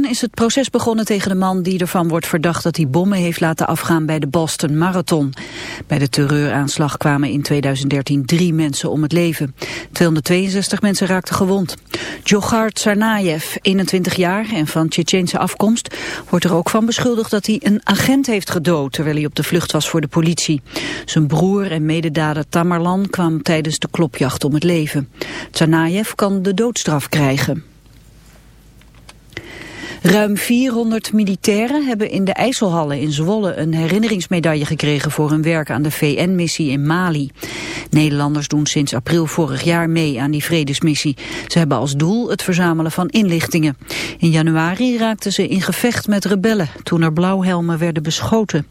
Is het proces begonnen tegen de man die ervan wordt verdacht dat hij bommen heeft laten afgaan bij de Boston Marathon. Bij de terreuraanslag kwamen in 2013 drie mensen om het leven. 262 mensen raakten gewond. Djokhar Tsarnaev, 21 jaar en van Tsjetsjense afkomst, wordt er ook van beschuldigd dat hij een agent heeft gedood terwijl hij op de vlucht was voor de politie. Zijn broer en mededader Tamerlan kwam tijdens de klopjacht om het leven. Tsarnaev kan de doodstraf krijgen. Ruim 400 militairen hebben in de IJsselhallen in Zwolle een herinneringsmedaille gekregen voor hun werk aan de VN-missie in Mali. Nederlanders doen sinds april vorig jaar mee aan die vredesmissie. Ze hebben als doel het verzamelen van inlichtingen. In januari raakten ze in gevecht met rebellen toen er blauwhelmen werden beschoten.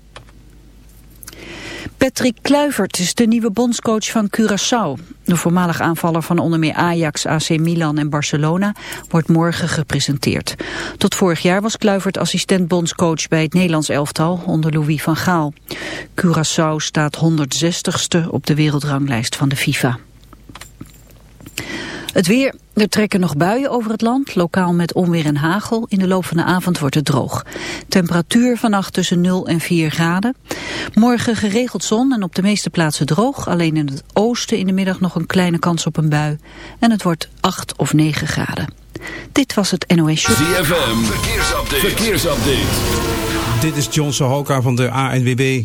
Patrick Kluivert is de nieuwe bondscoach van Curaçao. De voormalig aanvaller van onder meer Ajax, AC Milan en Barcelona wordt morgen gepresenteerd. Tot vorig jaar was Kluivert assistent bondscoach bij het Nederlands elftal onder Louis van Gaal. Curaçao staat 160ste op de wereldranglijst van de FIFA. Het weer, er trekken nog buien over het land, lokaal met onweer en hagel. In de loop van de avond wordt het droog. Temperatuur vannacht tussen 0 en 4 graden. Morgen geregeld zon en op de meeste plaatsen droog. Alleen in het oosten in de middag nog een kleine kans op een bui. En het wordt 8 of 9 graden. Dit was het NOS Show. ZFM, verkeersupdate. verkeersupdate. Dit is John Sohoka van de ANWB.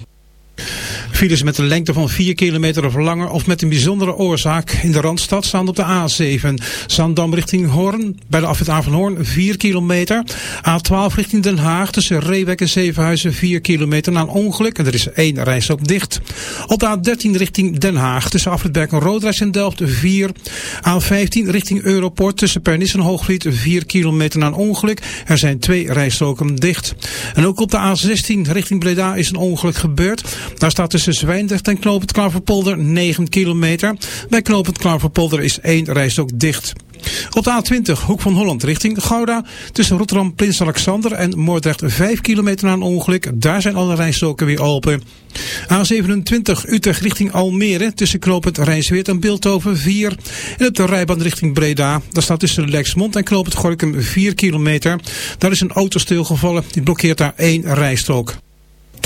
Files met een lengte van 4 kilometer of langer of met een bijzondere oorzaak in de Randstad staan op de A7. Zandam richting Hoorn, bij de afwit Hoorn 4 kilometer. A12 richting Den Haag tussen Reewek en Zevenhuizen 4 kilometer na ongeluk. En er is één reis ook dicht. Op de A13 richting Den Haag tussen Afritberg en en Delft 4. A15 richting Europort tussen Pernis en Hoogvliet 4 kilometer na ongeluk. Er zijn twee rijstroken dicht. En ook op de A16 richting Breda is een ongeluk gebeurd. Daar staat tussen tussen Zwijndrecht en Knoop het Klaverpolder 9 kilometer. Bij Knoop het Klaverpolder is één rijstok dicht. Op de A20, Hoek van Holland, richting Gouda. Tussen Rotterdam, Prins Alexander en Moordrecht 5 kilometer na een ongeluk. Daar zijn alle rijstoken weer open. A27, Utrecht richting Almere. Tussen knooppunt Rijnsweert en Beeldhoven 4. En op de rijbaan richting Breda. Daar staat tussen Lexmond en knooppunt Gorkum 4 kilometer. Daar is een auto stilgevallen. Die blokkeert daar één rijstrook.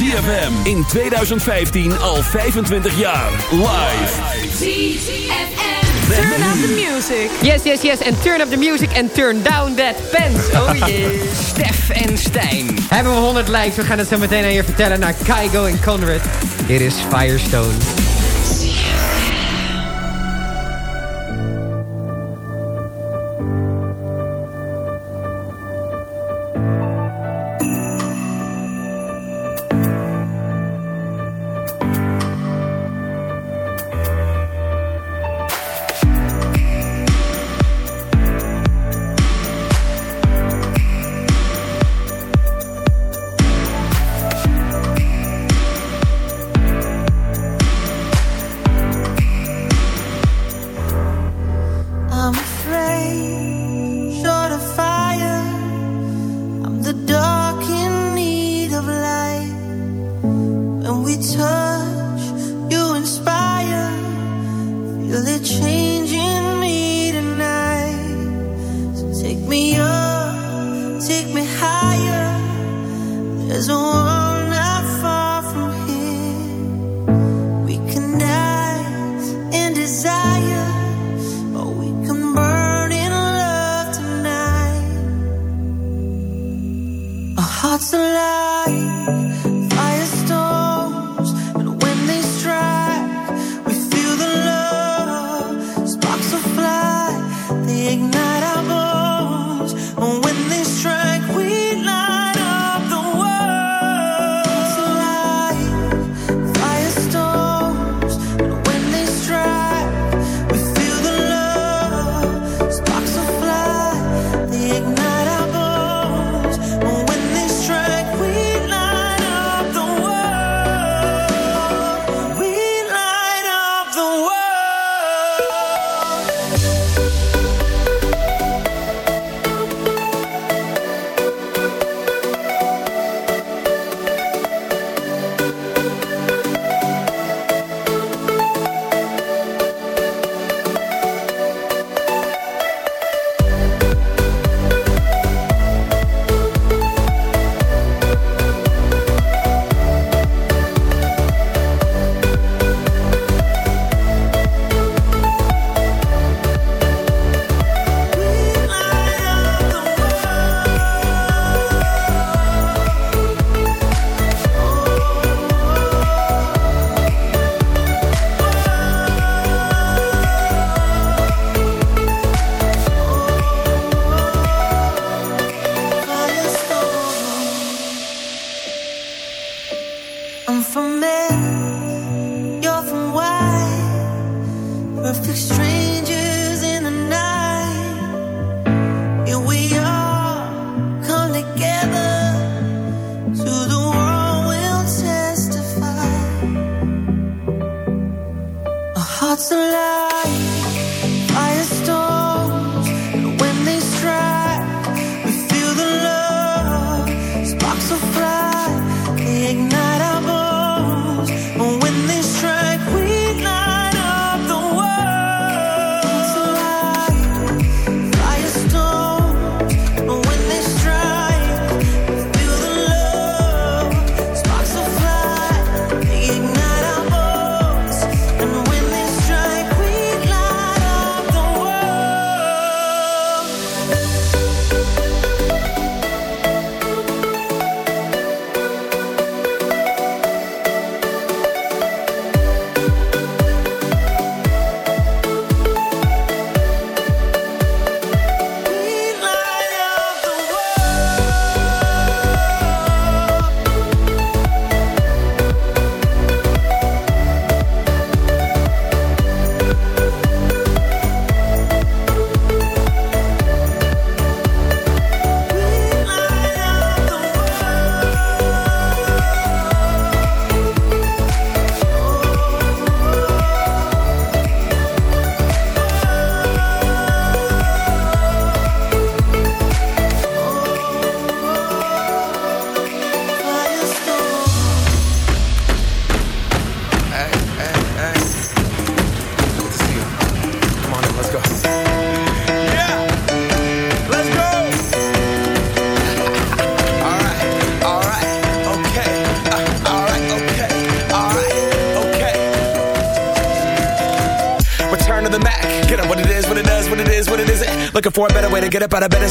ZFM in 2015 al 25 jaar. Live. ZFM. Turn up the music. Yes, yes, yes. And turn up the music and turn down that pants. Oh yeah. Stef en Stijn. Hebben we 100 likes? We gaan het zo meteen aan je vertellen naar Kaigo en Conrad. Dit is Firestone.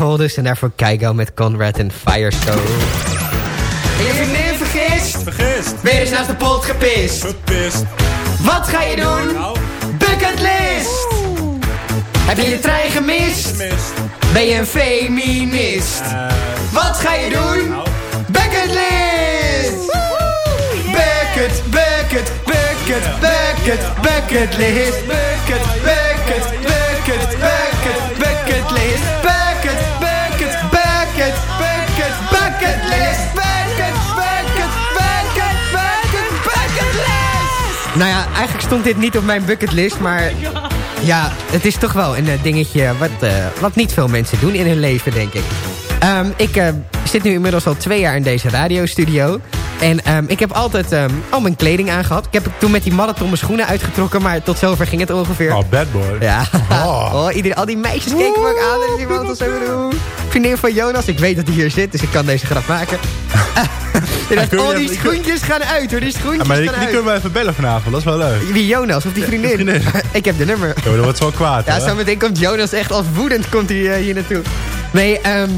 En daarvoor Keigo met Conrad en Firestone. En je vriendin vergist. Vergist. Weer eens naast de pot gepist. Gepist. Wat ga je doen? Nou, Bucketlist. Heb je je trein gemist? gemist. Ben je een feminist? Eh, Wat ga je doen? nou, Bucketlist! Bucket, bucket, bucket, bucket, bucketlist. Bucket, bucket, bucket, bucket, bucketlist. Bucketlist. Bucket, bucket, bucket, bucket, bucketlist. Nou ja, eigenlijk stond dit niet op mijn bucketlist, maar... Ja, het is toch wel een eh, dingetje wat, eh, wat niet veel mensen doen in hun leven, denk ik. Ehm, ik eh, zit nu inmiddels al twee jaar in deze radiostudio. En ehm, ik heb altijd ehm, al mijn kleding aangehad. Ik heb toen met die marathon mijn schoenen uitgetrokken, maar tot zover ging het ongeveer. oh, bad boy. Ja, Oh. oh, iedereen, al die meisjes keken me ook aan en die wilden zo doen. Vriendin van Jonas, ik weet dat hij hier zit, dus ik kan deze grap maken. Oh, die schoentjes gaan uit hoor, die schoentjes Ja, maar die, gaan die uit. kunnen we even bellen vanavond, dat is wel leuk. Wie, Jonas of die vriendin? vriendin. ik heb de nummer. Ja, dat wordt zo kwaad, Ja, zo meteen komt Jonas echt als woedend komt hij, eh, hier naartoe. Nee, ehm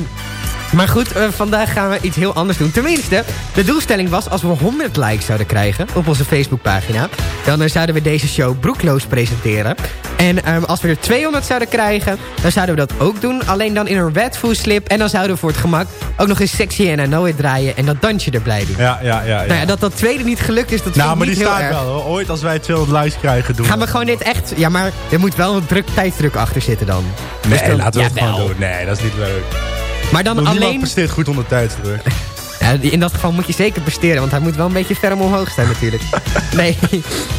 maar goed, eh, vandaag gaan we iets heel anders doen. Tenminste, de doelstelling was als we 100 likes zouden krijgen op onze Facebookpagina... dan eh, zouden we deze show broekloos presenteren. En ehm, als we er 200 zouden krijgen, dan zouden we dat ook doen. Alleen dan in een red slip. En dan zouden we voor het gemak ook nog eens sexy en it draaien... en dat dansje erbij doen. Ja, ja, ja. ja. Nou ja, dat dat tweede niet gelukt is, dat nou, vind maar ik die niet heel staat erg. wel hoor. Ooit als wij 200 likes krijgen doen Gaan we gewoon dit echt... Ja, maar er moet wel een druk, tijdsdruk achter zitten dan. Dus Nee, dan- laten we het gewoon doen. Nee, dat is niet leuk. Maar dan Niemand alleen... presteert goed onder tijdsdruk. Ja, in dat geval moet je zeker presteren, want hij moet wel een beetje ferm omhoog staan natuurlijk. nee,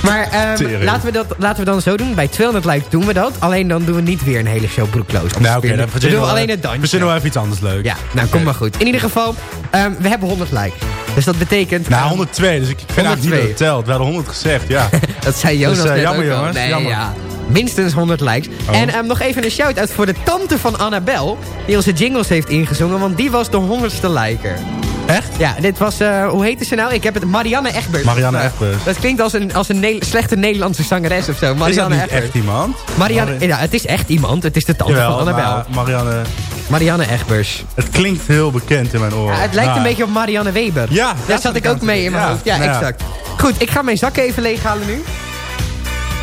maar ehm, laten, we dat, laten we dan zo doen. Bij 200 likes doen we dat. Alleen dan doen we niet weer een hele show broekloos. Nou, oké, dan we doen we alleen het dansje. We even iets anders leuk. Ja, nou, kom maar goed. In ieder geval, ehm, we hebben 100 likes. Dus dat betekent... Nou, ehm, 102, dus ik vind eigenlijk niet dat 102. het telt. We hadden 100 gezegd, ja. Dat zei Jonas Dus, jammer, jongens, Nee, jammer. ja. Minstens 100 likes. Oh. En ehm, nog even een shout-out voor de tante van Annabel... die onze jingles heeft ingezongen, want die was de honderdste liker. Echt? Ja, dit was, eh, hoe heette ze nou? Ik heb het, Marianne Egbers. Marianne Egbers. Dat klinkt als een, als een Ne- slechte Nederlandse zangeres of zo. Is dat Marianne niet Egbers. echt iemand? Marianne, Mari- ja, het is echt iemand. Het is de tante Jawel, van Annabel. Marianne... Marianne Egbers. Het klinkt heel bekend in mijn oren. Ja, het lijkt een beetje op Marianne Weber. Ja, Daar dat zat ik ook mee in mijn hoofd. Ja, exact. Goed, ik ga mijn zak even leeghalen nu.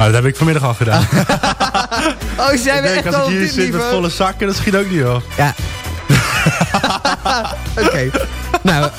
Nou, dat heb ik vanmiddag al gedaan. Oh, zijn we ik denk, echt als al ik hier zit met volle zakken, dat schiet ook niet op. Ja. Oké. Nou,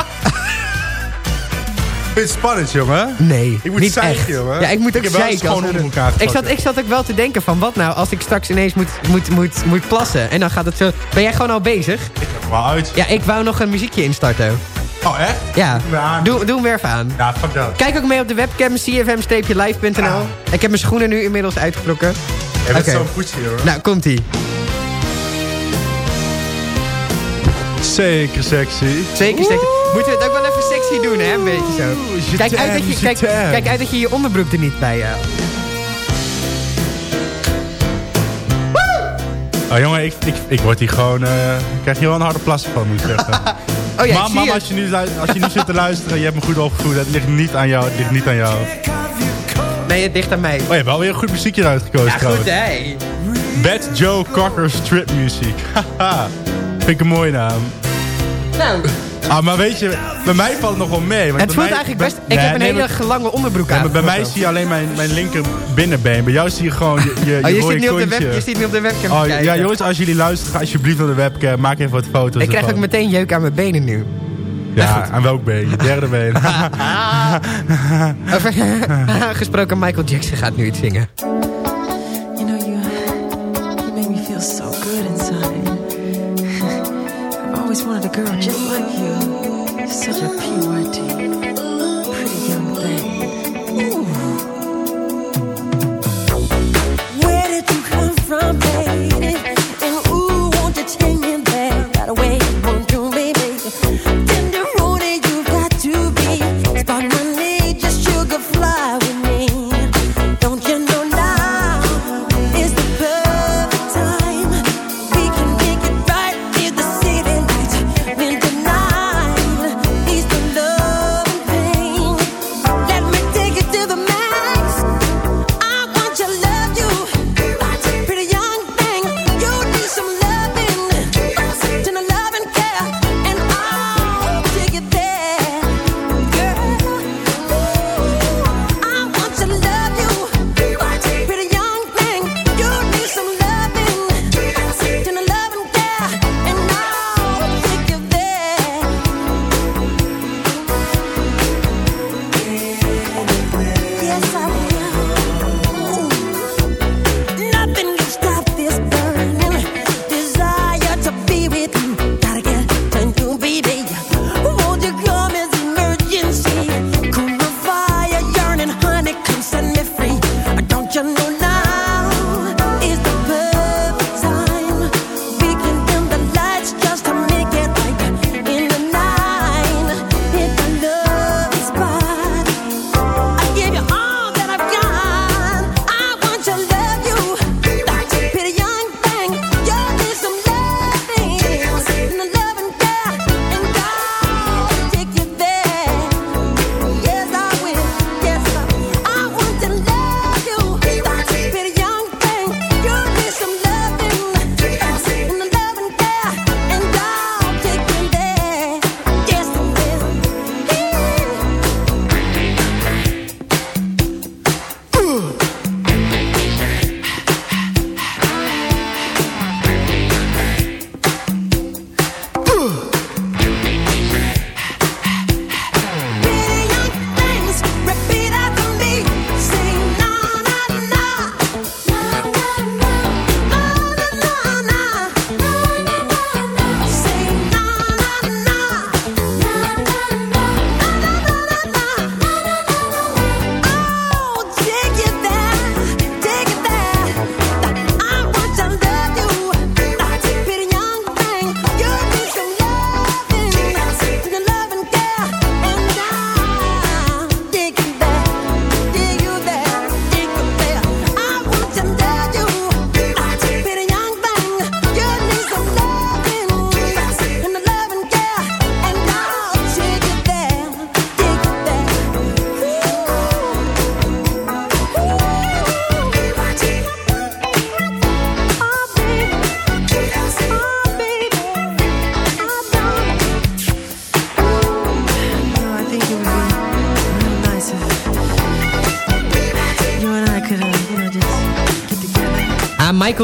Vind je het spannend, jongen? nee. Ik moet niet zeiken, echt. jongen. Ja, ik moet Ik ook heb wel eens zeiken. gewoon onder elkaar ik zat, ik zat ook wel te denken van, wat nou als ik straks ineens moet, moet, moet, moet plassen? En dan gaat het zo... Ben jij gewoon al bezig? Wel uit. Ja, ik wou nog een muziekje instarten. Oh, echt? Ja, Doe doe, doe hem weer even aan. Ja, fuck dat. Kijk ook mee op de webcam cfm-live.nl. Ah. Ik heb mijn schoenen nu inmiddels uitgetrokken. Je bent Oké. zo'n poetsje, hoor. Nou, komt-ie. Zeker sexy. Zeker, zeker. Moeten we het ook wel even sexy doen, hè? Een beetje zo. je Kijk uit, dat je, je kijk, kijk uit dat je je onderbroek er niet bij hebt. Oh, jongen, ik, ik, ik word hier gewoon... eh, ik krijg hier wel een harde plassen van, moet ik zeggen. Oh ja, maar ik zie mam, het. als je, nu, als je nu zit te luisteren, je hebt me goed opgevoed. Het ligt niet aan jou, het ligt niet aan jou. Nee, het ligt aan mij. Oh, je hebt wel weer een goed muziekje uitgekozen Ja, trouwens. goed, hè? Bad Joe Cocker Strip Music. Haha. Vind ik een mooie naam. Nou, Ah, maar weet je, bij mij valt het nog wel mee. want het bij voelt mij- eigenlijk best... Ik Nee, heb een nee, hele maar- lange onderbroek aan. maar bij mij zie je alleen mijn, mijn linker binnenbeen. Bij jou zie je gewoon je, je, Oh, je, rode zit niet op de kontje. web, je zit niet op de webcam Oh, kijken. ja, jongens, als jullie luisteren, ga alsjeblieft naar de webcam. Maak even wat foto's Ik krijg ook meteen jeuk aan mijn benen nu. Ja, aan welk been? Je derde been. Over gesproken, Michael Jackson gaat nu iets zingen. You know, you, you make me feel so good inside. Always wanted a girl just like you. Such a pure,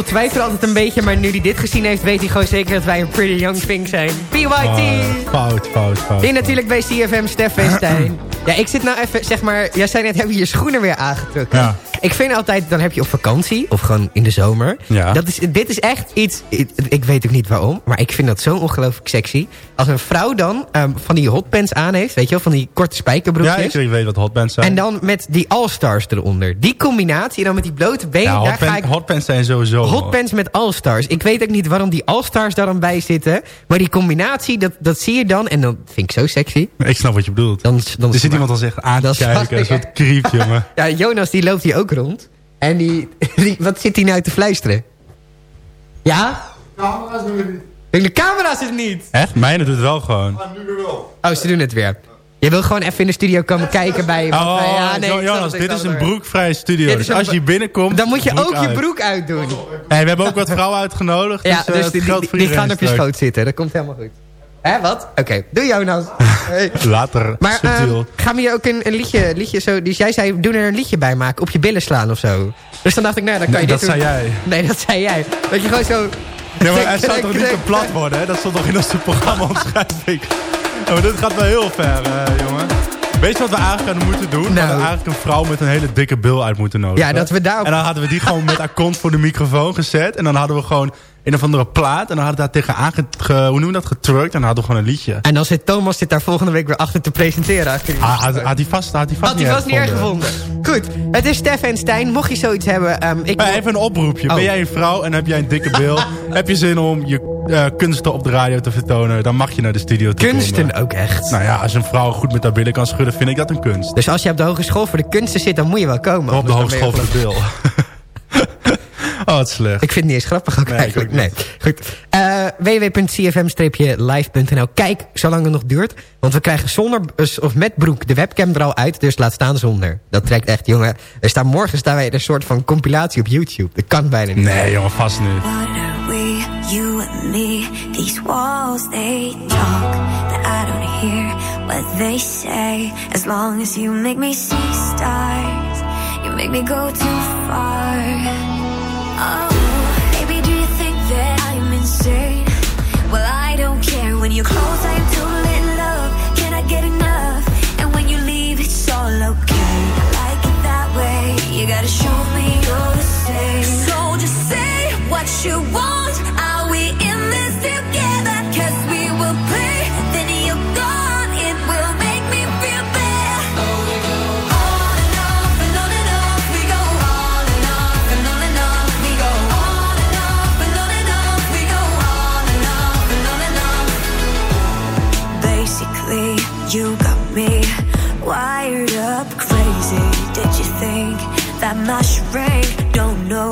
Twijfelt altijd een beetje, maar nu hij dit gezien heeft... weet hij gewoon zeker dat wij een pretty young thing zijn. PYT! Fout, fout, fout. Hier natuurlijk bij CFM Stef Stijn. Ja, ik zit nou even, zeg maar... Jij zei net, heb je je schoenen weer aangetrokken? Ja. Ik vind altijd, dan heb je op vakantie, of gewoon in de zomer. Ja. Dat is, dit is echt iets, ik, ik weet ook niet waarom... maar ik vind dat zo ongelooflijk sexy. Als een vrouw dan ehm, van die hotpants aan heeft, weet je wel... van die korte Ja, spijkerbroekjes... ik weet wat hotbands zijn. en dan met die All-Stars eronder. Die combinatie, dan met die blote benen, ja, ga ik... hotpants zijn sowieso... Hotpants met All-Stars. Ik weet ook niet waarom die All-Stars daar dan bij zitten. Maar die combinatie, dat, dat zie je dan. En dan vind ik zo sexy. Ik snap wat je bedoelt. Dan, dan er zit iemand al echt aan te Dat is kijken. Een soort creep, jongen. Ja, Jonas die loopt hier ook rond. En die, die- wat zit hij nou te fluisteren? Ja? De camera's is niet. Echt? Mijne doet het wel gewoon. Oh, ze doen het weer. Je wil gewoon even in de studio komen kijken bij... wat Oh, wij- ja, nee, Jonas, het, dit is een het. broekvrije studio. Dus als je binnenkomt... Dan moet je ook je broek uitdoen. Hey, we hebben ook wat vrouwen uitgenodigd. Ja, dus, eh, dus het die, gaan op je schoot zitten. Dat komt helemaal goed. Hè, wat? Oké, doe Jonas. Hey. Later, Maar subtiel. gaan we hier ook een, een liedje, liedje zo... Dus jij zei, doe er een liedje bij maken. Op je billen slaan of zo. Dus dan dacht ik, nou, dan kan je dit dat doen. zei jij. Nee, dat zei jij. Dat je gewoon zo... Nee, maar hij zou toch niet te plat worden, hè? Dat stond toch in onze programma-omschrijving. Ja, maar dit gaat wel heel ver, eh, jongen. Weet je wat we eigenlijk hadden moeten doen? We Nou. hadden eigenlijk een vrouw met een hele dikke bil uit moeten nodigen. Ja, dat we daarop- En dan hadden we die gewoon met haar kont voor de microfoon gezet. En dan hadden we gewoon een of andere plaat. En dan hadden we daar tegenaan, ge, hoe noemen we dat, getrukt. En dan hadden we gewoon een liedje. En dan zit Thomas zit daar volgende week weer achter te presenteren. Achter die- Ah, had, had die vast, had die vast Had hij vast niet erg gevonden. Goed, het is Stef en Stijn. Mocht je zoiets hebben... ehm, ik Eh, Even een oproepje. Oh. Ben jij een vrouw en heb jij een dikke bil? heb je zin om je eh, kunsten op de radio te vertonen? Dan mag je naar de studio te Kunsten komen. ook echt. Nou ja, als een vrouw goed met haar billen kan schudden, vind ik dat een kunst. Dus als je op de hogeschool voor de kunsten zit, dan moet je wel komen. Op de hogeschool voor de bil. oh, wat slecht. Ik vind het niet eens grappig ook Nee, eigenlijk. Nee, goed. Eh www.cfm-live.nl Kijk, zolang het nog duurt. Want we krijgen zonder, dus- of met broek de webcam er al uit. Dus laat staan zonder. Dat trekt echt, jongen. Er staan, morgen staan wij in een soort van compilatie op YouTube. Dat kan bijna niet. Nee, jongen, vast niet. What are we, you and me? These walls, they talk that I don't hear what they say. As long as you make me see stars, you make me go too far. Oh, baby, do you think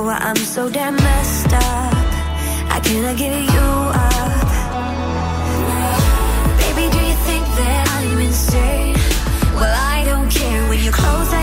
why I'm so damn messed up? I cannot give you up. Baby, do you think that I'm insane? Well, I don't care. When you're close,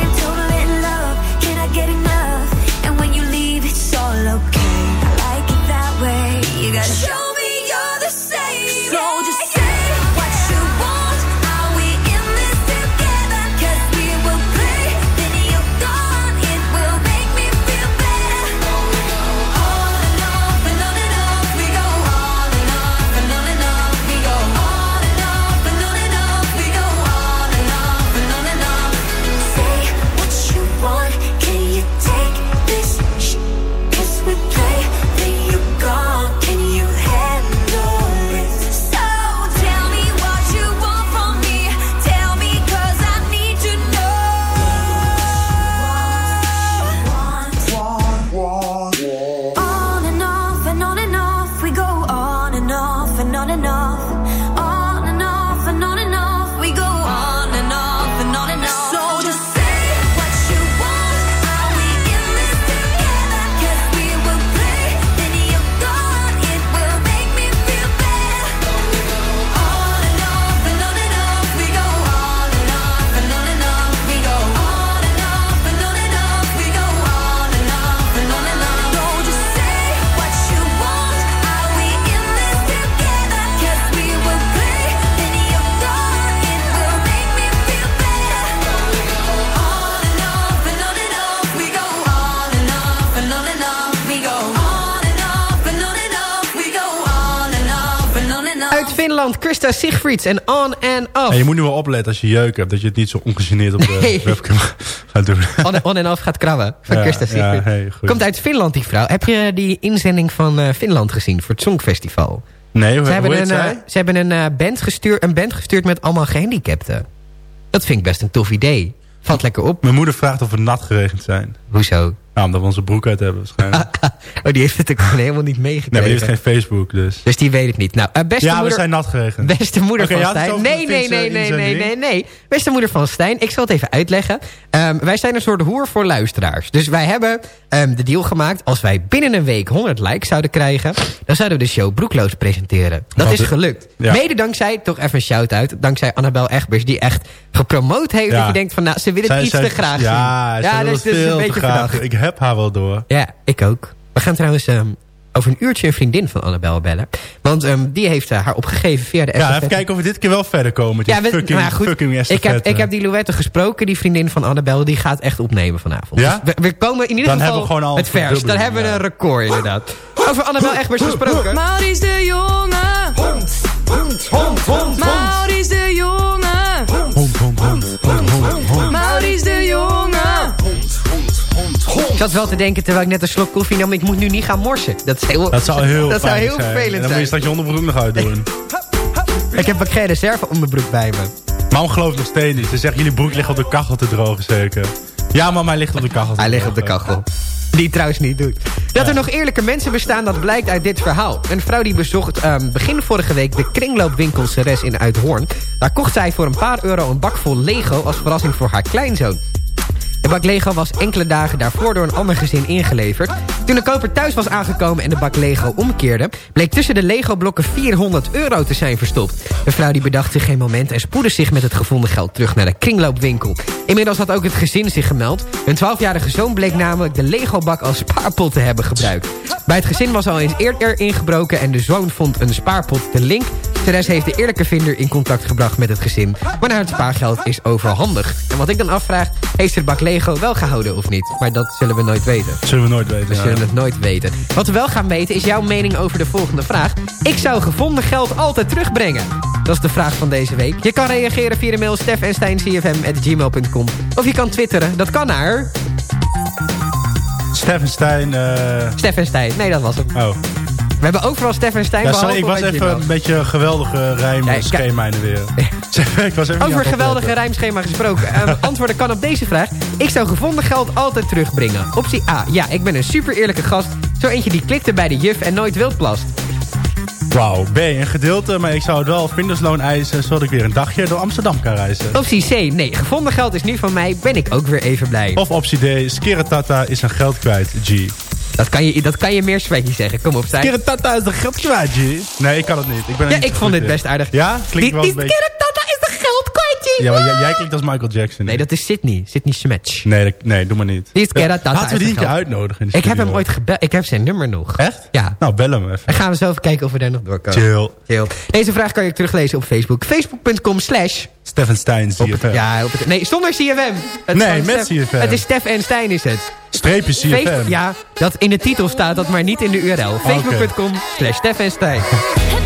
En On and Off. En je moet nu wel opletten als je jeuk hebt... dat je het niet zo ongegeneerd op de Nee. webcam gaat doen. On, on and Off gaat krabben van Ja, hey, goed. Komt uit Finland, die vrouw. Heb je die inzending van eh, Finland gezien voor het Songfestival? Nee, hoe, Ze hebben, hoe een, heet eh, ze hebben een, eh, band gestuurd, een band gestuurd met allemaal gehandicapten. Dat vind ik best een tof idee. Valt lekker op. Mijn moeder vraagt of we nat geregend zijn. Hoezo? Nou, omdat we onze broek uit hebben waarschijnlijk. Oh, die heeft het ook gewoon helemaal niet nee, meegekregen. maar die heeft geen Facebook, dus... Dus die weet ik niet. Nou, eh, beste Ja, we zijn nat geregend. Beste moeder van het Stijn. Nee, nee, nee, nee, nee, nee, nee. Beste moeder van Stijn, ik zal het even uitleggen. Ehm, wij zijn een soort hoer voor luisteraars. Dus wij hebben ehm, de deal gemaakt. Als wij binnen een week 100 likes zouden krijgen... dan zouden we de show broekloos presenteren. Dat is gelukt. Ja. Mede dankzij, toch even een shout-out... dankzij Annabel Egbers, die echt gepromoot heeft... Ja. dat je denkt van, nou, ze wil het Zij- iets zij- te graag ja, zien. zij wil dat het is dus een beetje graag. verdacht. Ik heb haar wel door. Ja, ik ook. We gaan trouwens ehm, over een uurtje een vriendin van Annabel bellen. Want ehm, die heeft eh, haar opgegeven via de Ja, even kijken of we dit keer wel verder komen. We- fucking, maar goed, fucking ik heb, ik heb die Louette gesproken, die vriendin van Annabel. Die gaat echt opnemen vanavond. Ja? Dus we, we komen in ieder Dan geval hebben we gewoon al het vers. Dan hebben we ja. een record inderdaad. Over Annabel Egbers gesproken. Maurice de Jonge. Hond, hond, hond, hond. Maurice de Jonge. Hond, hond, hond, hond, hond, hond. Maurice de zat wel te denken terwijl ik net een slok koffie nam. Ik moet nu niet gaan morsen. Dat, is heel, Dat zou heel dat zou heel zijn. vervelend En dan moet je zijn. straks je onderbroek nog uitdoen. Ik heb ook geen reserve onderbroek bij me. Mam gelooft nog steeds niet. Ze zegt, jullie broek ligt op de kachel te drogen zeker. Ja, maar hij ligt op de kachel Hij ligt op de kachel. Die trouwens niet doet. Dat er nog eerlijke mensen bestaan, dat blijkt uit dit verhaal. Een vrouw die bezocht ehm, begin vorige week de kringloopwinkel Ceres in Uithoorn. Daar kocht zij voor een paar euro een bak vol Lego als verrassing voor haar kleinzoon. De bak Lego was enkele dagen daarvoor door een ander gezin ingeleverd. Toen de koper thuis was aangekomen en de bak Lego omkeerde... bleek tussen de Lego-blokken 400 euro te zijn verstopt. De vrouw die bedacht zich geen moment en spoedde zich met het gevonden geld terug naar de kringloopwinkel. Inmiddels had ook het gezin zich gemeld. Hun 12-jarige zoon bleek namelijk de Lego-bak als spaarpot te hebben gebruikt. Bij het gezin was al eens eerder ingebroken en de zoon vond een spaarpot te link. Therese heeft de eerlijke vinder in contact gebracht met het gezin... waarna het spaargeld is overhandigd. En wat ik dan afvraag, heeft de bak Lego wel gehouden of niet? Maar dat zullen we nooit weten. Zullen we nooit weten. We ja. zullen het nooit weten. Wat we wel gaan weten is jouw mening over de volgende vraag. Ik zou gevonden geld altijd terugbrengen. Dat is de vraag van deze week. Je kan reageren via de mail steffensteincfm.gmail.com Of je kan twitteren. Dat kan naar... Steffen Stijn... eh, Steffenstein. Nee, dat was hem. Oh. We hebben overal Steffenstein. Ja, sorry, ik was even Gmail. een beetje een geweldige rijmschema in de weer. ik was even Over geweldige rijmschema gesproken. Ehm, antwoorden kan op deze vraag. Ik zou gevonden geld altijd terugbrengen. Optie A. Ja, ik ben een super eerlijke gast. Zo eentje die klikte bij de juf en nooit wildplast. Wauw, B, een gedeelte, maar ik zou het wel vindersloon eisen... zodat ik weer een dagje door Amsterdam kan reizen. Optie C. Nee, gevonden geld is nu van mij. Ben ik ook weer even blij. Of optie D, Skeretata is zijn geld kwijt, G. Dat kan je, dat kan je meer Swaggy zeggen. Kom op, Stijn. Skeretata is zijn geld kwijt, G. Nee, ik kan het niet. Ik ben Ja, niet ik vond dit best aardig. Ja? Klinkt wel een beetje... Ja, maar jij, jij klinkt als Michael Jackson. Nee, dat is Sydney. Sydney Smetch. Nee, dat- nee, doe maar niet. Die is Keratata Laten we die een keer uitnodigen in de Ik heb hem ooit gebeld. Ik heb zijn nummer nog. Echt? Ja. Nou, bel hem even. Dan gaan we even kijken of we daar nog doorkomen. Chill. Chill. Deze vraag kan je ook teruglezen op Facebook. Facebook.com slash... Stefan Stein, zie je het. Ja, op het, nee, zonder CFM. Het is Nee, met Stef- CFM. Het is Stef en Stijn is het. Streepje CFM. Facebook- ja, dat in de titel staat dat, maar niet in de URL. Facebook.com slash Stef en Stijn.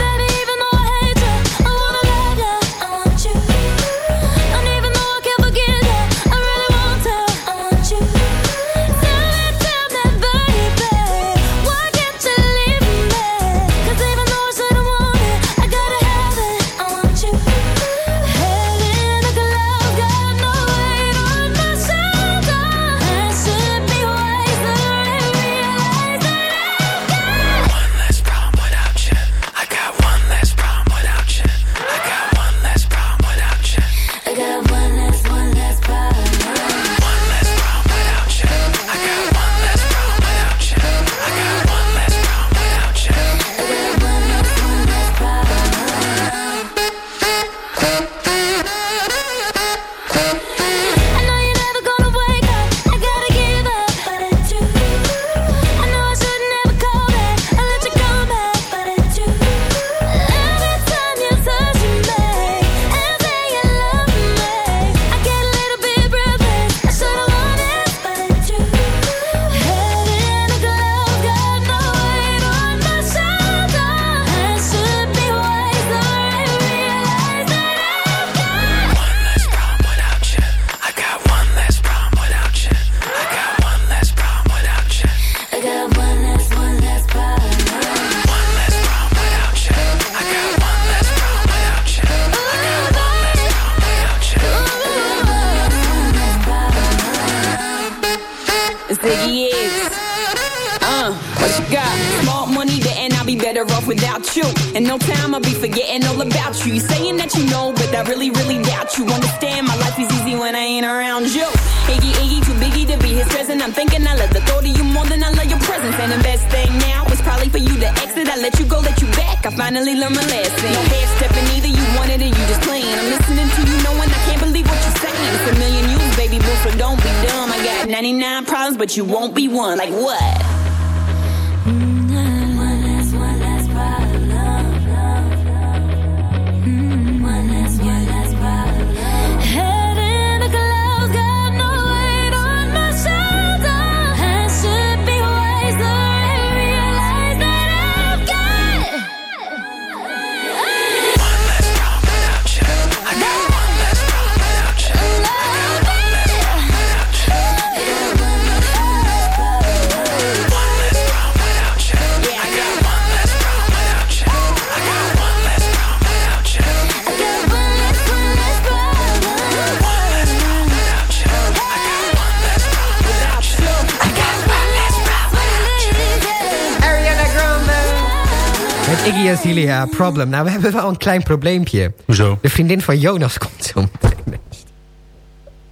Azalea, Problem. Nou, we hebben wel een klein probleempje. Hoezo? De vriendin van Jonas komt zo meteen.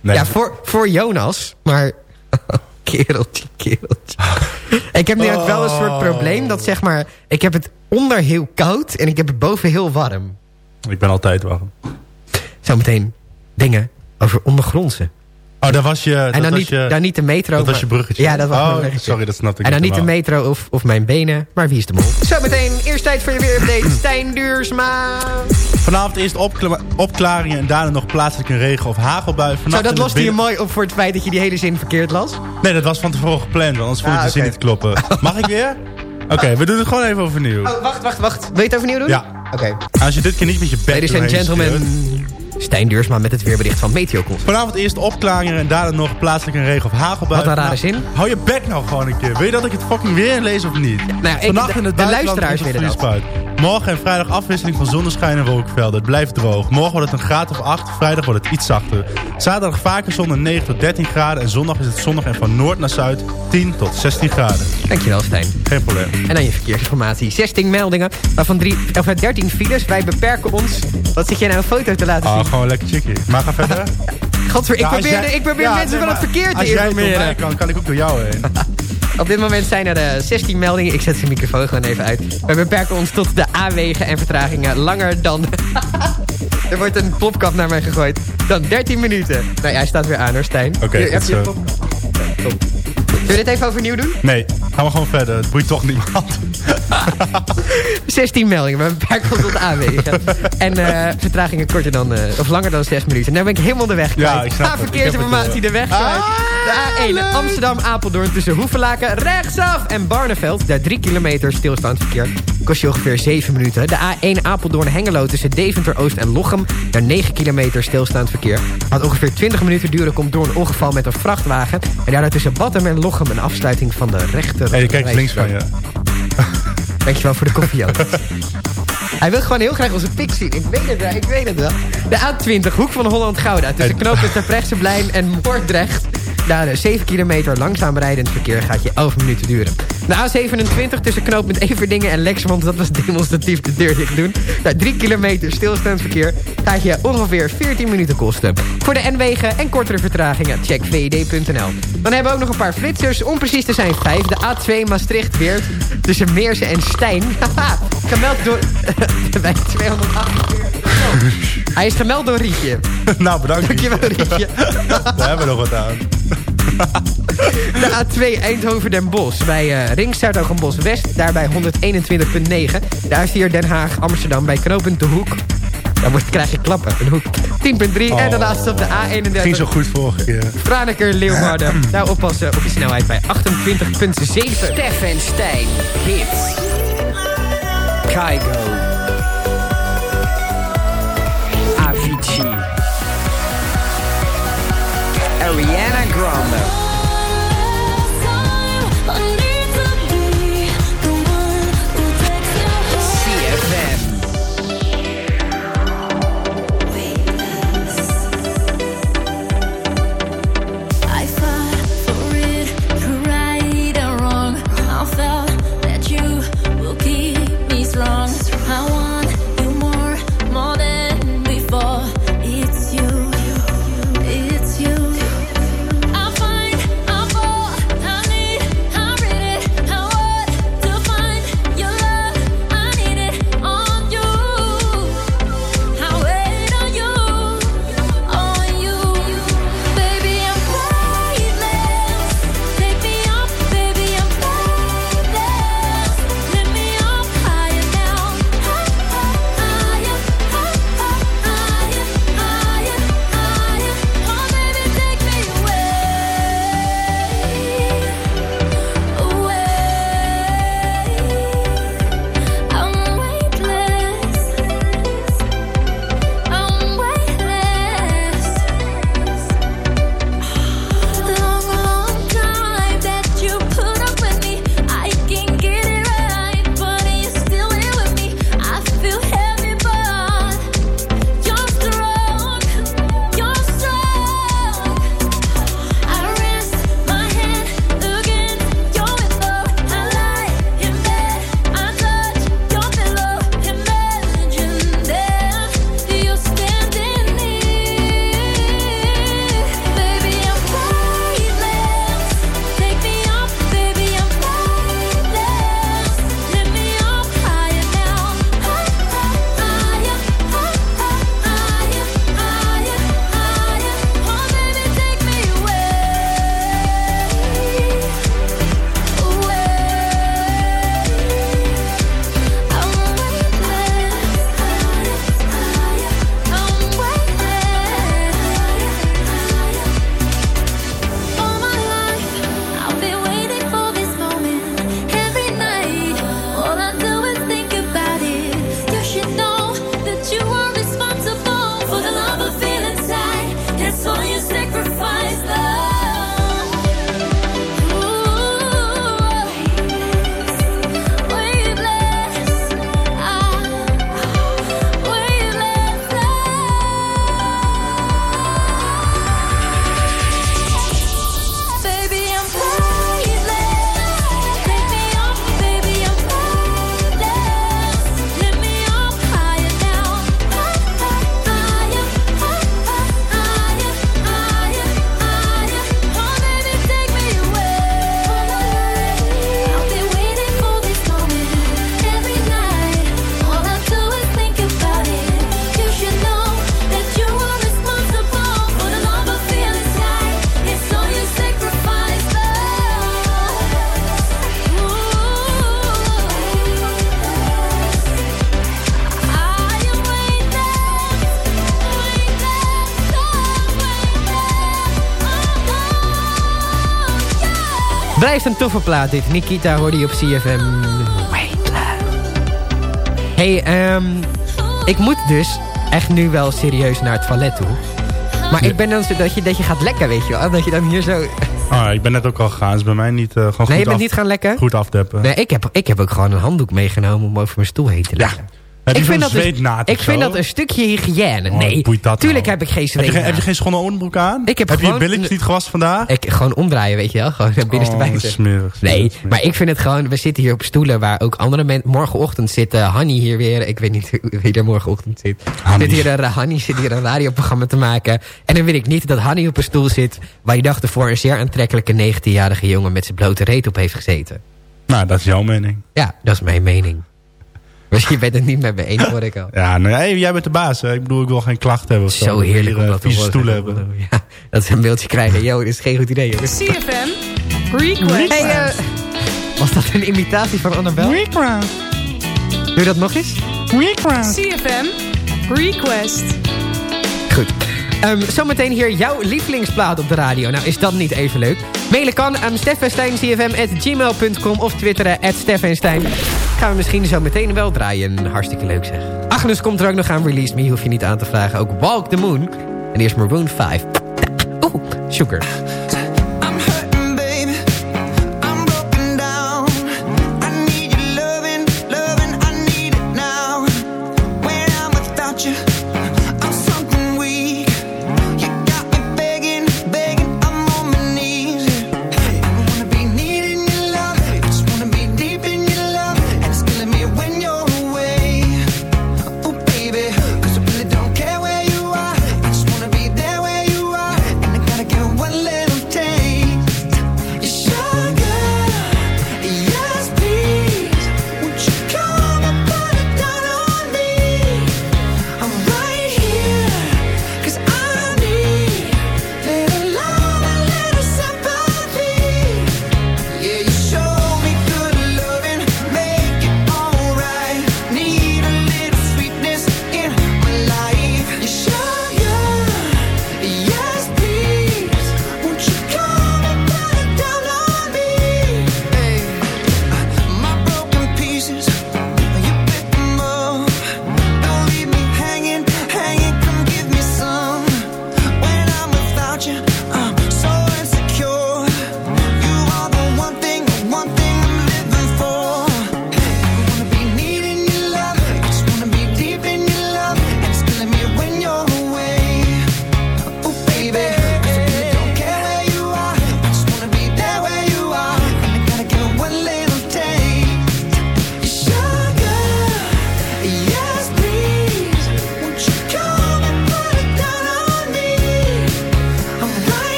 Ja, voor, voor Jonas, maar... kereltje, kereltje. ik heb nu ook wel een soort probleem dat zeg maar... Ik heb het onder heel koud en ik heb het boven heel warm. Ik ben altijd warm. Zometeen dingen over ondergrondse. Oh, daar was je... dat En dan was niet, je, dan niet de metro. Dat was je bruggetje. Ja, dat was oh, mijn bruggetje. sorry, dat snapte ik En dan niet de metro of, of mijn benen, maar wie is de mol? Zometeen, eerst tijd voor je weerupdate. Stijn Duursma. Vanavond eerst opkla- opklaringen en daarna nog plaatselijk een regen- of hagelbui. Zo, dat het loste je binnen- mooi op voor het feit dat je die hele zin verkeerd las. Nee, dat was van tevoren gepland, want anders ik Ah, de zin niet kloppen. Mag ik weer? Oké, we doen het gewoon even overnieuw. Oh, wacht, wacht, wacht. Wil je het overnieuw doen? Ja. Oké. Als je dit keer niet met je bek Ladies and gentlemen, schreeuwt. Stijn Duursma met het weerbericht van Meteoconsult. Vanavond eerst opklaringen en daarna nog plaatselijk een regen- of hagelbui. Wat een rare Vannacht- zin. Hou je bek nou gewoon een keer. Wil je dat ik het fucking weer lees of niet? nou ja, ik- Vannacht de- in het de buitenland luisteraars willen dat. Morgen en vrijdag afwisseling van zonneschijn en wolkenvelden. Het blijft droog. Morgen wordt het een graad of 8. Vrijdag wordt het iets zachter. Zaterdag vaker zon en 9 tot 13 graden. En zondag is het zonnig en van noord naar zuid 10 tot 16 graden. Dankjewel, Stijn. Geen probleem. En dan je verkeersinformatie. 16 meldingen, waarvan drie, of, eh, 13 files. Wij beperken ons. Wat zit jij nou een foto te laten zien? Gewoon lekker chickie. Maar ga verder. Godver, ik probeer, jij- ik probeer Ja, mensen nee, van het verkeer te Als jij kan, kan ik ook door jou heen. Op dit moment zijn er eh, 16 meldingen. Ik zet zijn microfoon gewoon even uit. We beperken ons tot de A-wegen en vertragingen langer dan... er wordt een popkap naar mij gegooid. Dan 13 minuten. Nou ja, hij staat weer aan hoor, Stijn. Oké, goed heb je een. Zullen we dit even overnieuw doen? Nee, gaan we gewoon verder. Het boeit toch niemand. 16 meldingen, we beperken ons tot de A-wegen. en eh, vertragingen korter dan, eh, of langer dan 6 minuten. Nou ben ik helemaal de weg kwijt. Ja, ik snap Ah, verkeersinformatie, de weg kwijt. De A1 Amsterdam-Apeldoorn tussen Hoevelaken rechtsaf en Barneveld. Daar 3 kilometer stilstaand verkeer. Kost je ongeveer 7 minuten. De A1 Apeldoorn-Hengelo tussen Deventer-Oost en Lochem. Daar 9 kilometer stilstaand verkeer. Gaat ongeveer 20 minuten duren. Komt door een ongeval met een vrachtwagen. En daarna tussen Battem en Lochem een afsluiting van de rechter. Hé, hey, kijk eens links van je. Dankjewel voor de koffie, Jonas. Hij wil gewoon heel graag onze pik zien. Ik weet het wel, ik weet het wel. De A20, hoek van Holland-Gouda. Tussen knooppunt Terbrechtseplein en Moordrecht. Daar eh, 7 kilometer langzaam rijdend verkeer gaat je 11 minuten duren. De A27 tussen knooppunt Everdingen en Lexmond. Dat was demonstratief de deur dicht doen. Daar 3 kilometer stilstaand verkeer gaat je ongeveer 14 minuten kosten. Voor de N-wegen en kortere vertragingen check vid.nl. Dan hebben we ook nog een paar flitsers. Om precies te zijn 5. De A2 Maastricht-Weert tussen Meersen en Stijn. Haha, gemeld door... bij 248. Hij is gemeld door Rietje. nou, bedankt. Dankjewel, Rietje. Daar hebben we nog wat aan. De A2 Eindhoven-Den Bosch bij uh, Ringstad Bos West. Daarbij 121.9. De A4 Den Haag-Amsterdam bij knooppunt De Hoek. Daar wordt, krijg je klappen, een hoek. 10.3 en Oh. daarnaast op de A31. Ging zo goed vorige keer. Franeker, Leeuwarden. Daar oppassen op je snelheid bij 28.7. Stefan Stijn, hits. Kaigo. Drama. Een toffe plaat dit. Nikita hoorde je op CFM. Hey, ehm, ik moet dus echt nu wel serieus naar het toilet toe. Maar ik ben dan zo dat je, dat je gaat lekken, weet je wel. Dat je dan hier zo... Ah, ik ben net ook al gegaan. is bij mij niet eh, gewoon Nee, goed je bent af- niet gaan lekken? Goed afdeppen. Nee, ik heb, ik heb ook gewoon een handdoek meegenomen om over mijn stoel heen te leggen. Heb je ik vind, dat, ik vind dat een stukje hygiëne. Oh, nee, tuurlijk nou? heb ik geen Heb je, geen- zweetnaad. heb je geen schone onderbroek aan? Ik heb heb je gewoon je billetjes niet gewassen vandaag? Ik gewoon omdraaien, weet je wel. Gewoon binnenste Oh, buiten. smerig, Nee, maar ik vind het gewoon... We zitten hier op stoelen waar ook andere mensen... Morgenochtend zit Hanny hier weer. Ik weet niet wie er morgenochtend zit. Zit hier, een Hanny zit hier een radioprogramma te maken. En dan wil ik niet dat Hanny op een stoel zit... waar je dacht ervoor een zeer aantrekkelijke 19-jarige jongen... met zijn blote reet op heeft gezeten. Nou, dat is jouw mening. Ja, dat is mijn mening. Je bent het niet met me eens, hoor ik al. Ja, nee, hey, jij bent de baas. Hè? Ik bedoel, ik wil geen klachten hebben. Of zo, Zo heerlijk om eh, dat te stoelen hebben. Ja, dat ze een mailtje krijgen. Yo, dit is geen goed idee. jongens. CFM Request. Hey, eh, was dat een imitatie van Annabel? Request. Doe je dat nog eens? CFM Request. Goed. Ehm, zometeen hier jouw lievelingsplaat op de radio. Nou, is dat niet even leuk? Mailen kan aan steffensteincfm.gmail.com of twitteren at Steffenstein. Gaan we misschien zo meteen wel draaien. Hartstikke leuk zeg. Agnes komt er ook nog aan. Release Me, hoef je niet aan te vragen. Ook Walk the Moon. En eerst Maroon 5. Oeh, Sugar.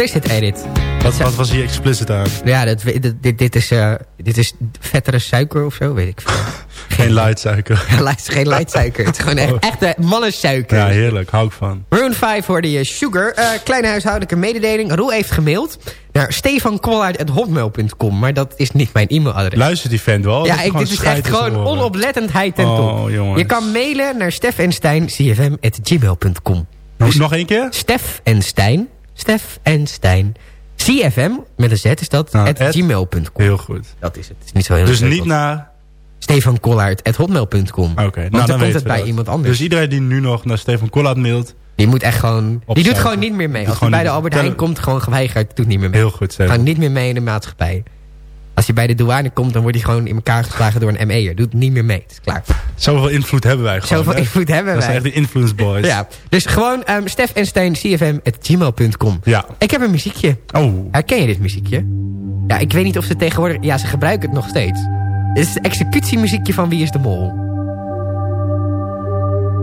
Explicit edit. Wat, wat was hier explicit aan? Ja, dat, dit, dit, is, eh, dit is vettere suiker of zo, weet ik veel. Geen lightsuiker. Light- geen lightsuiker. Het is gewoon echt, echte mannensuiker. Ja, heerlijk. Hou ik van. Maroon 5 hoorde je Sugar. Eh, kleine huishoudelijke mededeling. Roel heeft gemaild naar stefankollaert.hotmail.com. Maar dat is niet mijn e-mailadres. Luistert die vent wel? ja, ik, dit is echt gewoon onoplettendheid ten Oh, top. jongens. Je kan mailen naar stefensteincfm.gmail.com. Nog, nog één keer? Stef en Stijn. Stef en Stijn. CFM, met een Z is dat, Nou, at at- gmail.com. Heel goed. Dat is het. Het is niet zo heel Dus niet naar... Stefan Kollaert at hotmail.com. Oké, nou, dan, dan komt het bij dat. iemand anders. Dus iedereen die nu nog naar Stefan Kollaert mailt... Die moet echt gewoon... Die doet gewoon niet meer mee. Doet Als hij bij de Albert Heijn komt, gewoon geweigerd. Doet niet meer mee. Heel goed. Gaat niet meer mee in de maatschappij. Als hij bij de douane komt, dan wordt hij gewoon in elkaar geslagen door een ME'er. Doet niet meer mee. Het is klaar. Zoveel invloed hebben wij gewoon. Zoveel hè? invloed hebben Dat wij. zijn echt de influence boys. Ja, dus gewoon um, Stef en Stijn, CFM, at gmail.com. Ja. Ik heb een muziekje. Oh. Herken je dit muziekje? Ja, ik weet niet of ze tegenwoordig... Ja, ze gebruiken het nog steeds. Dit is het executiemuziekje van Wie is de Mol.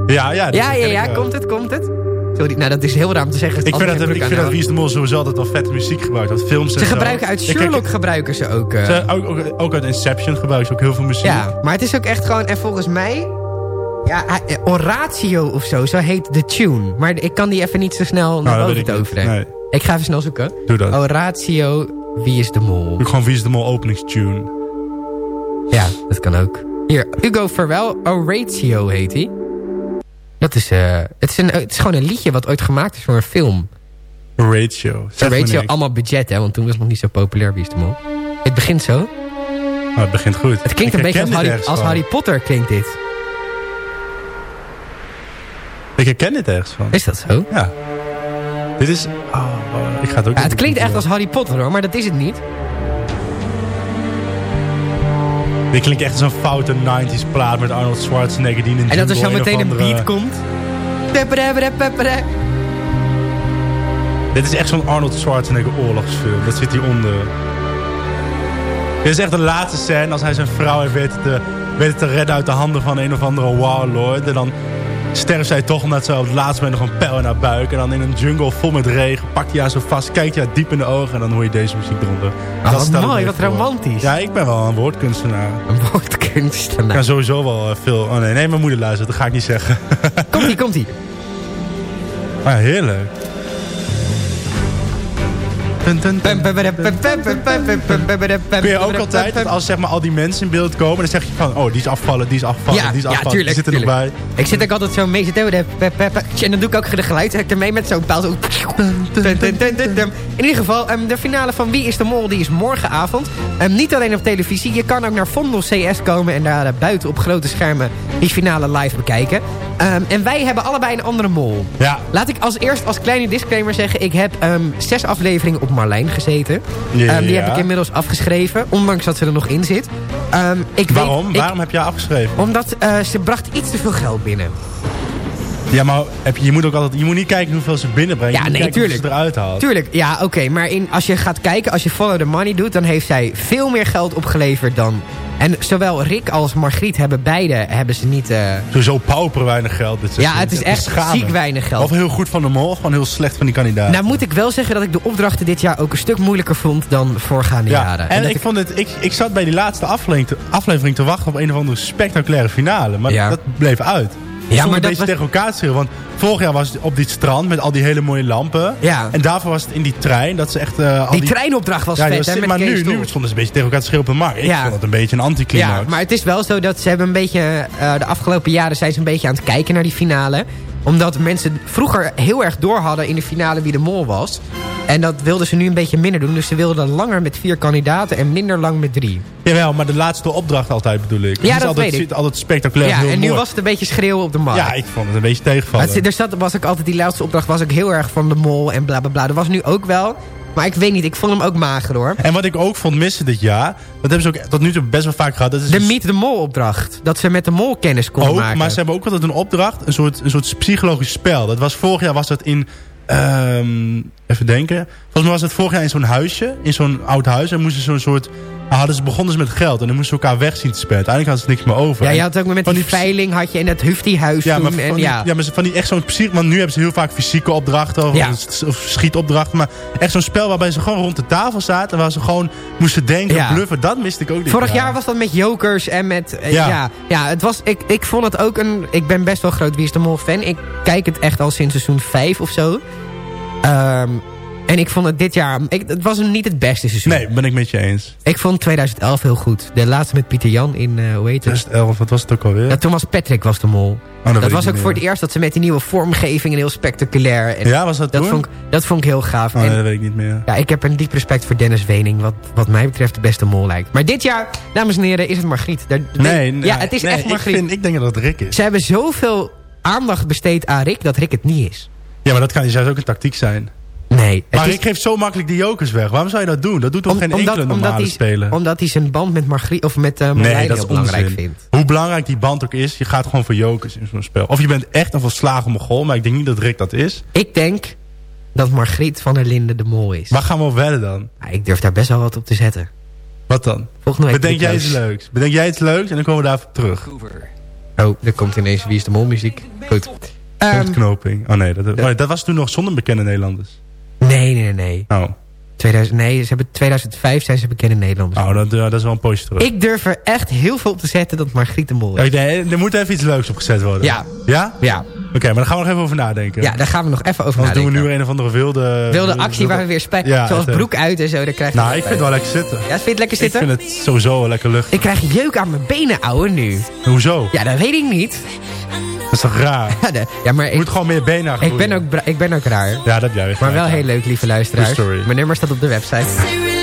Ja, ja. dat Ja, ja, ja, ik komt het, komt het? Sorry, nou dat is heel raar om te zeggen. Ik vind, dat, ik vind dat Wie is de Mol sowieso altijd wel vette muziek gebruikt. Dat films Ze gebruiken uit kijk- Sherlock gebruiken ze ook. eh, Ze, ook, ook, ook uit Inception gebruiken ze ook heel veel muziek. ja, maar het is ook echt gewoon... En volgens mij... Ja, eh, Oratio of zo, zo heet de tune. Maar ik kan die even niet zo snel naar Nou, boven toveren. Nee. Ik ga even snel zoeken. Doe dat. Oratio, wie is de mol? Doe gewoon Wie is de Mol openingstune. Ja, dat kan ook. Hier, Hugo Verwel, Oratio heet hij. Dat is, eh, het, is een, het is gewoon een liedje wat ooit gemaakt is voor een film. Ratio. Niks. allemaal budget, hè, want toen was het nog niet zo populair, wie is de mol. Het begint zo. Nou, het begint goed. Het klinkt Ik een beetje als, Harry, als. Harry Potter, klinkt dit. Ik herken dit ergens van. Is dat zo? Ja. Dit is... Oh, oh, ik ga het ook Ja, het klinkt echt als Harry Potter hoor, maar dat is het niet. Dit klinkt echt als een foute 90s plaat met Arnold Schwarzenegger die in een En dat er zo meteen een andere- beat komt. Dit is echt zo'n Arnold Schwarzenegger oorlogsfilm. Dat zit hieronder. Dit is echt de laatste scène als hij zijn vrouw heeft weten te, weten te redden uit de handen van een of andere warlord. En dan sterft zij toch omdat ze op het laatste moment nog een pijl in haar buik. En dan in een jungle vol met regen pakt hij haar zo vast, kijkt hij haar diep in de ogen en dan hoor je deze muziek eronder. Ah, wat staat er mooi, wat voor. romantisch. Ja, ik ben wel een woordkunstenaar. Een woordkunstenaar. Ik kan sowieso wel eh, veel... Oh nee, nee, mijn moeder luistert, dat ga ik niet zeggen. Komt-ie, komt-ie. Maar heerlijk. Kun je ook altijd, als zeg maar al die mensen in beeld komen, dan zeg je van, oh, die is afvallen, die is afvallen, Ja, die is ja, afvallen, tuurlijk, die zit er nog bij. Ik zit ook altijd zo mee zitten. En dan doe ik ook de geluid mee met zo'n paal. Zo. In ieder geval, ehm, de finale van Wie is de Mol die is morgenavond. Ehm, niet alleen op televisie. Je kan ook naar Vondel CS komen en daar eh, buiten op grote schermen die finale live bekijken. Ehm, en wij hebben allebei een andere mol. Ja. Laat ik als eerst als kleine disclaimer zeggen... ik heb ehm, zes afleveringen op Marlijn gezeten. Ja. Ehm, die heb ik inmiddels afgeschreven. Ondanks dat ze er nog in zit. Ik Waarom? Weet, ik- Waarom heb je afgeschreven? omdat eh, ze bracht iets te veel geld binnen. Ja, maar heb je, je moet ook altijd, je moet niet kijken hoeveel ze binnenbrengen. Ja, je moet nee, kijken tuurlijk. ze eruit haalt. Tuurlijk, ja, oké. maar in, als je gaat kijken, als je follow the money doet... dan heeft zij veel meer geld opgeleverd dan... En zowel Rick als Margriet hebben beide hebben ze niet... eh, Sowieso pauper weinig geld. Dit Ja, het is echt ziek weinig geld. Of heel goed van de mol, gewoon heel slecht van die kandidaat. Nou moet ik wel zeggen dat ik de opdrachten dit jaar ook een stuk moeilijker vond dan voorgaande ja, jaren. en, dat ik, vond het, ik, ik zat bij die laatste aflevering te, aflevering te wachten op een of andere spectaculaire finale. Maar Ja. dat bleef uit. Ja, maar een dat beetje was- tegen elkaar schreeuwen. Want vorig jaar was het op dit strand met al die hele mooie lampen. Ja. En daarvoor was het in die trein. Dat ze echt, eh, al die, die, treinopdracht was ja, vet, was- hè, met Maar nu, nu stonden ze een beetje tegen elkaar te schreeuwen op een markt. Ik Ja. vond het een beetje een anticlimax. Ja, maar het is wel zo dat ze hebben een beetje... eh, de afgelopen jaren zijn ze een beetje aan het kijken naar die finale. Omdat mensen vroeger heel erg door hadden in de finale wie de mol was. En dat wilden ze nu een beetje minder doen. Dus ze wilden langer met vier kandidaten en minder lang met drie. Jawel, maar de laatste opdracht altijd bedoel ik. Die is dat altijd, weet ik. zit altijd spectaculair ja, en nu was het een beetje schreeuwen op de markt. Ja, ik vond het een beetje tegenvallen. Maar het- er zat, was ook altijd die laatste opdracht was ook heel erg van de mol en bla bla bla. Dat was nu ook wel. Maar ik weet niet, ik vond hem ook mager hoor. En wat ik ook vond missen dit jaar, dat hebben ze ook tot nu toe best wel vaak gehad. Dat is De een Meet the Mol opdracht. Dat ze met de mol kennis konden ook, maken. maar ze hebben ook altijd een opdracht, een soort, een soort psychologisch spel. Dat was vorig jaar was dat in, ehm, even denken. Volgens mij was het vorig jaar in zo'n huisje. In zo'n oud huis. En moesten ze zo'n soort... ah, Hadden ze begonnen ze met geld. En dan moesten ze elkaar weg zien te spelen. Uiteindelijk hadden ze niks meer over. Ja, je had ook met van die veiling had je in het Hufti-huis ja, toen. maar van, en die, ja. ja. maar van die echt zo'n psych... Want nu hebben ze heel vaak fysieke opdrachten. Of, Ja. of schietopdrachten. Maar echt zo'n spel waarbij ze gewoon rond de tafel zaten. Waar ze gewoon moesten denken, Ja. bluffen. Dat miste ik ook niet. Vorig jaar was dat met jokers en met... eh, ja. Ja. ja, het was, ik, ik vond het ook een... Ik ben best wel groot Wie is de Mol fan. Ik kijk het echt al sinds seizoen 5 of zo. Ehm, en ik vond het dit jaar... Ik, het was niet het beste seizoen. Nee, ben ik met je eens. Ik vond 2011 heel goed. De laatste met Pieter Jan in... eh hoe heet het? 2011, wat was het ook alweer? Ja, toen was Patrick was de mol. weet dat ik was ook voor het eerst dat ze met die nieuwe vormgeving... en heel spectaculair... En Ja, was dat toen? Vond ik, dat vond ik heel gaaf. Oh, En- nee, dat weet ik niet meer. ja, ik heb een diep respect voor Dennis Wening. Wat, wat mij betreft de beste mol lijkt. Maar dit jaar, dames en heren, is het Margriet. Daar- Nee, nee, ja, het is nee, echt ik, Margriet. vind, ik denk dat het Rick is. Ze hebben zoveel aandacht besteed aan Rick... dat Rick het niet is. Ja, maar dat kan juist ook een tactiek zijn. Nee. Maar is- Rick geeft zo makkelijk die jokers weg. Waarom zou je dat doen? Dat doet toch geen enkele normale hij, speler? Omdat hij zijn band met Margriet of met uh, Nee, dat is belangrijk onzin. vindt. Hoe belangrijk die band ook is, je gaat gewoon voor jokers in zo'n spel. Of je bent echt een volslagen mogol, maar ik denk niet dat Rick dat is. Ik denk dat Margriet van der Linden de mol is. Waar gaan we op wedden dan? Ja, ik durf daar best wel wat op te zetten. Wat dan? Volgende week Bedenk jij Nick iets leuks. Bedenk jij iets leuks en dan komen we daar even terug. Oh, er komt ineens Wie is de Mol muziek. Goed. Ontknoping. Oh nee, dat, oh, nee, dat was toen nog zonder bekende Nederlanders. Nee, nee, nee. Oh, 2000, nee, ze hebben 2005 zijn ze bekende Nederlanders. oh dat, ja, dat is wel een poosje terug. Ik durf er echt heel veel op te zetten dat Margriet de Mol is. ik denk, er moet even iets leuks op gezet worden. Ja. Ja? Ja, Oké, maar daar gaan we nog even over nadenken. ja, daar gaan we nog even over Anders doen we nadenken. nu een of andere wilde... Wilde actie waar we weer spijt... Ja, zoals het, eh, broek uit en zo, daar krijg je... Nou, ik vind het wel lekker zitten. Ja, vind je het lekker Ik zitten? vind het sowieso wel lekker luchtig. Ik krijg jeuk aan mijn benen, ouwe, nu. Hoezo? Ja, dat weet ik niet. Dat is toch raar? Ja, de- ja maar Je ik, moet gewoon meer benen ik, ben ook, ik ben ook raar. Ja, dat heb jij weer Maar wel heel leuk, lieve luisteraars. Mijn nummer staat op de website.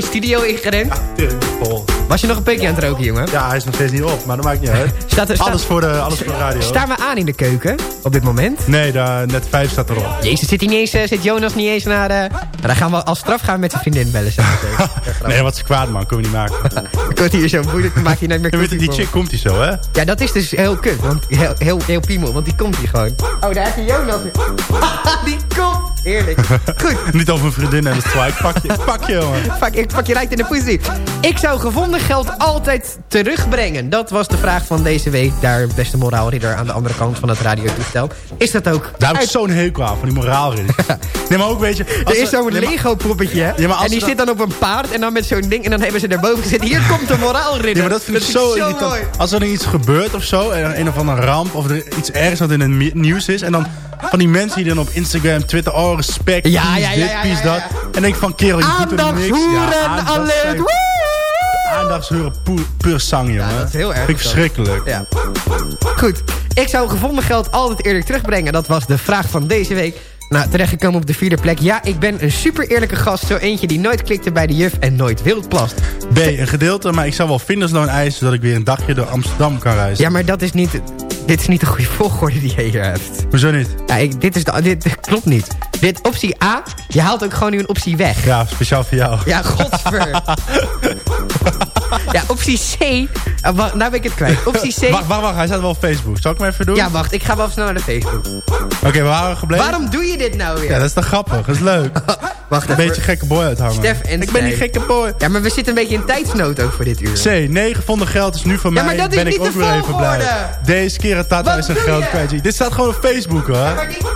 Die studio ingerend. Was je nog een peukje aan het roken, jongen? Ja, hij is nog steeds niet op, maar dat maakt niet uit. Staat er, alles, voor de, alles voor de radio. Staan we aan in de keuken op dit moment? Nee, daar, net vijf staat erop. Jezus, zit, hij niet eens, eh, zit Jonas niet eens naar... eh, nou, dan gaan we als straf gaan we met zijn vriendin bellen. zo. Nee, wat is kwaad man, kunnen we niet maken. Ik word hier zo moeilijk, maak je niet meer Je weet, die chick komt hier zo, hè? Ja, dat is dus heel kut. Want heel, heel, heel piemel, want die komt hier gewoon. Oh, daar heb je Jonas. die komt. Heerlijk. Goed. niet over een vriendin en het zwaai. Ik pak je, pak je, jongen. Fuck, ik pak je rijdt in de pussy. Ik zou gevonden geld altijd terugbrengen. Dat was de vraag van deze week. Daar, beste moraalridder aan de andere kant van het radiotoestel. Is dat ook... Daar heb ik zo'n hekel aan, van die moraalridders. nee, maar ook, weet je... Er is zo'n nee, Lego-poppetje, hè? Ja, maar als en die zit dan op een paard en dan met zo'n ding... en dan hebben ze erboven gezet. Hier komt de moraalridder. Ja, maar dat vind ik zo, irritant. mooi. Als er iets gebeurt of zo, en een of andere ramp... of er iets ergens wat in het nieuws is... en dan van die mensen die dan op Instagram, Twitter... oh, respect, Ja, peace ja, ja, dit, ja, dat. En ik van, kerel, je doet er niks. Aandachtshoeren aandachts- alert. Woe! Aandachtshuren puur, puur zang, jongen. dat is heel erg. Vind ik verschrikkelijk. Ja. Goed, ik zou gevonden geld altijd eerlijk terugbrengen. Dat was de vraag van deze week. Nou, terechtgekomen op de vierde plek. Ja, ik ben een super eerlijke gast. Zo eentje die nooit klikte bij de juf en nooit wild plast. B, een gedeelte, maar ik zou wel vindersloon eisen... zodat ik weer een dagje door Amsterdam kan reizen. Ja, maar dat is niet... Dit is niet de goede volgorde die je hier hebt. Hoezo niet? Ja, ik, dit, is de, dit, dit klopt niet. Dit optie A, je haalt ook gewoon nu een optie weg. Ja, speciaal voor jou. Ja, godver. ja, optie C... wacht, nou ben ik het kwijt. Optie C... Wacht, wacht, wacht, hij staat wel op Facebook. Zal ik hem even doen? Ja, wacht, ik ga wel snel naar de Facebook. Oké, we waren gebleven. Waarom doe je dit nou weer? Ja, dat is toch grappig, dat is leuk. Wacht Een even. beetje gekke boy uithangen. Stef en ik ben die gekke boy. Ja, maar we zitten een beetje in tijdsnood ook voor dit uur. C, 9 gevonden geld is nu van Ja, mij. maar dat is ben ik niet ook weer even blij. Deze keer het Tata een geld kwijt. Dit staat gewoon op Facebook hoor. Maar die-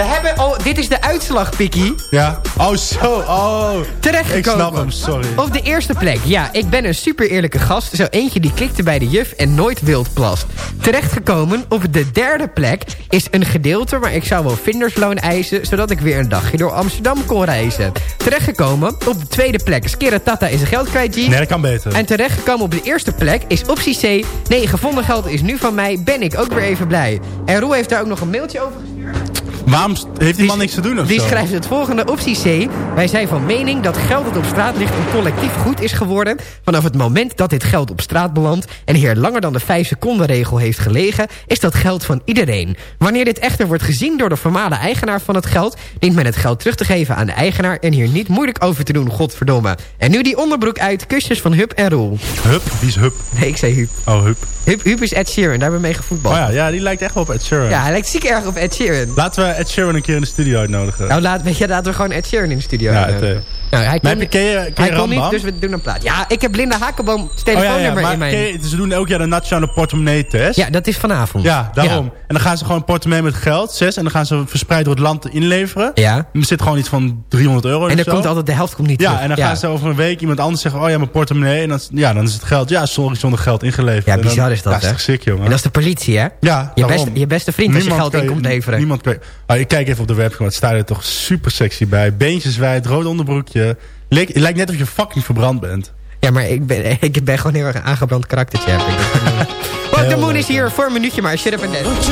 We hebben al... Dit is de uitslag, Pikkie. Ja. Oh zo, oh. Terechtgekomen. Ik snap hem, sorry. Op de eerste plek, ja, ik ben een super eerlijke gast. Zo eentje die klikte bij de juf en nooit wild plast. Terechtgekomen op de derde plek is een gedeelte... maar ik zou wel vindersloon eisen... zodat ik weer een dagje door Amsterdam kon reizen. Terechtgekomen op de tweede plek... Skera Tata is een geld kwijt. Nee, dat kan beter. En terechtgekomen op de eerste plek is optie C... nee, gevonden geld is nu van mij, ben ik ook weer even blij. En Roel heeft daar ook nog een mailtje over gestuurd. Waarom heeft die man niks te doen of Die zo? schrijft het volgende. Optie C. Wij zijn van mening dat geld dat op straat ligt een collectief goed is geworden. Vanaf het moment dat dit geld op straat belandt... en hier langer dan de 5 seconden regel heeft gelegen... is dat geld van iedereen. Wanneer dit echter wordt gezien door de formale eigenaar van het geld... dient men het geld terug te geven aan de eigenaar... en hier niet moeilijk over te doen, godverdomme. En nu die onderbroek uit, kusjes van Hup en Roel. Hup, wie is Hup? Nee, ik zei Hup. Oh, Hup. Hup, Hup is Ed Sheeran, daar hebben we mee gevoetbald. Oh ja, ja, die lijkt echt wel op Ed Sheeran. Ja, hij lijkt ziek erg op Ed Sheeran. Laten we Ed Sheeran een keer in de studio uitnodigen. Nou, laat, weet je, laten we gewoon Ed Sheeran in de studio Ja, uitnodigen. het, Nou, hij kon, je- hij Rambam? niet, dus we doen een plaat. Ja, ik heb Linda Hakenboom Oh, ja, telefoonnummer ja, maar in mijn... je- ze doen elk jaar de nationale portemonnee-test. Ja, dat is vanavond. Ja, daarom. En dan gaan ze gewoon een portemonnee met geld, zes, en dan gaan ze verspreid door het land inleveren. Ja. En er zit gewoon iets van 300 euro En dan komt altijd de helft komt niet Ja, terug. en dan gaan ze over een week iemand anders zeggen... oh ja, mijn portemonnee. En dan, ja, dan is het geld... Ja, sorry, zonder geld ingeleverd. Ja, bizar is dat, Ja, is hè? toch sick, jongen. En dat is de politie, hè? Ja, je, beste, je beste vriend als je geld in komt leveren. Niemand Ah, ik kijk even op de webcam, het staat er toch super sexy bij. Beentjes wijd, rood onderbroekje. Leek, het lijkt net of je fucking verbrand bent. Ja, maar ik ben, ik ben gewoon heel erg een aangebrand karaktertje. Heb ik. Well, de moon is hier voor een minuutje maar. Shut up and dance.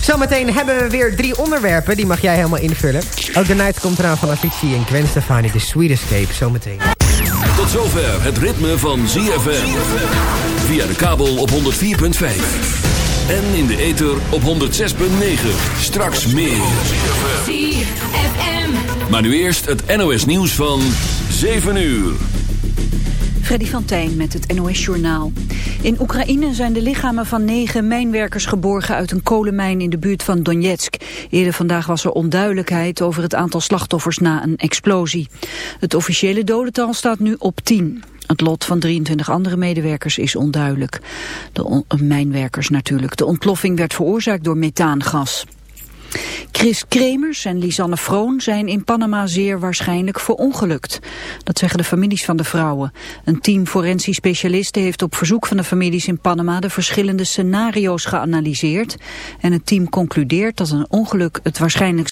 Zometeen hebben we weer drie onderwerpen. Die mag jij helemaal invullen. Ook de night komt eraan van Avicii en Gwen Stefani. De Sweet Escape. Zometeen. Tot zover het ritme van ZFM. Via de kabel op 104.5. En in de ether op 106.9. Straks meer. ZFM. Maar nu eerst het NOS nieuws van 7 uur. Freddy van Tijn met het NOS-journaal. In Oekraïne zijn de lichamen van negen mijnwerkers geborgen uit een kolenmijn in de buurt van Donetsk. Eerder vandaag was er onduidelijkheid over het aantal slachtoffers na een explosie. Het officiële dodental staat nu op 10. Het lot van 23 andere medewerkers is onduidelijk. De mijnwerkers natuurlijk. De ontploffing werd veroorzaakt door methaangas. Chris Kremers en Lisanne Vroon zijn in Panama zeer waarschijnlijk verongelukt. Dat zeggen de families van de vrouwen. Een team forensisch specialisten heeft op verzoek van de families in Panama de verschillende scenario's geanalyseerd. En het team concludeert dat een ongeluk het waarschijnlijk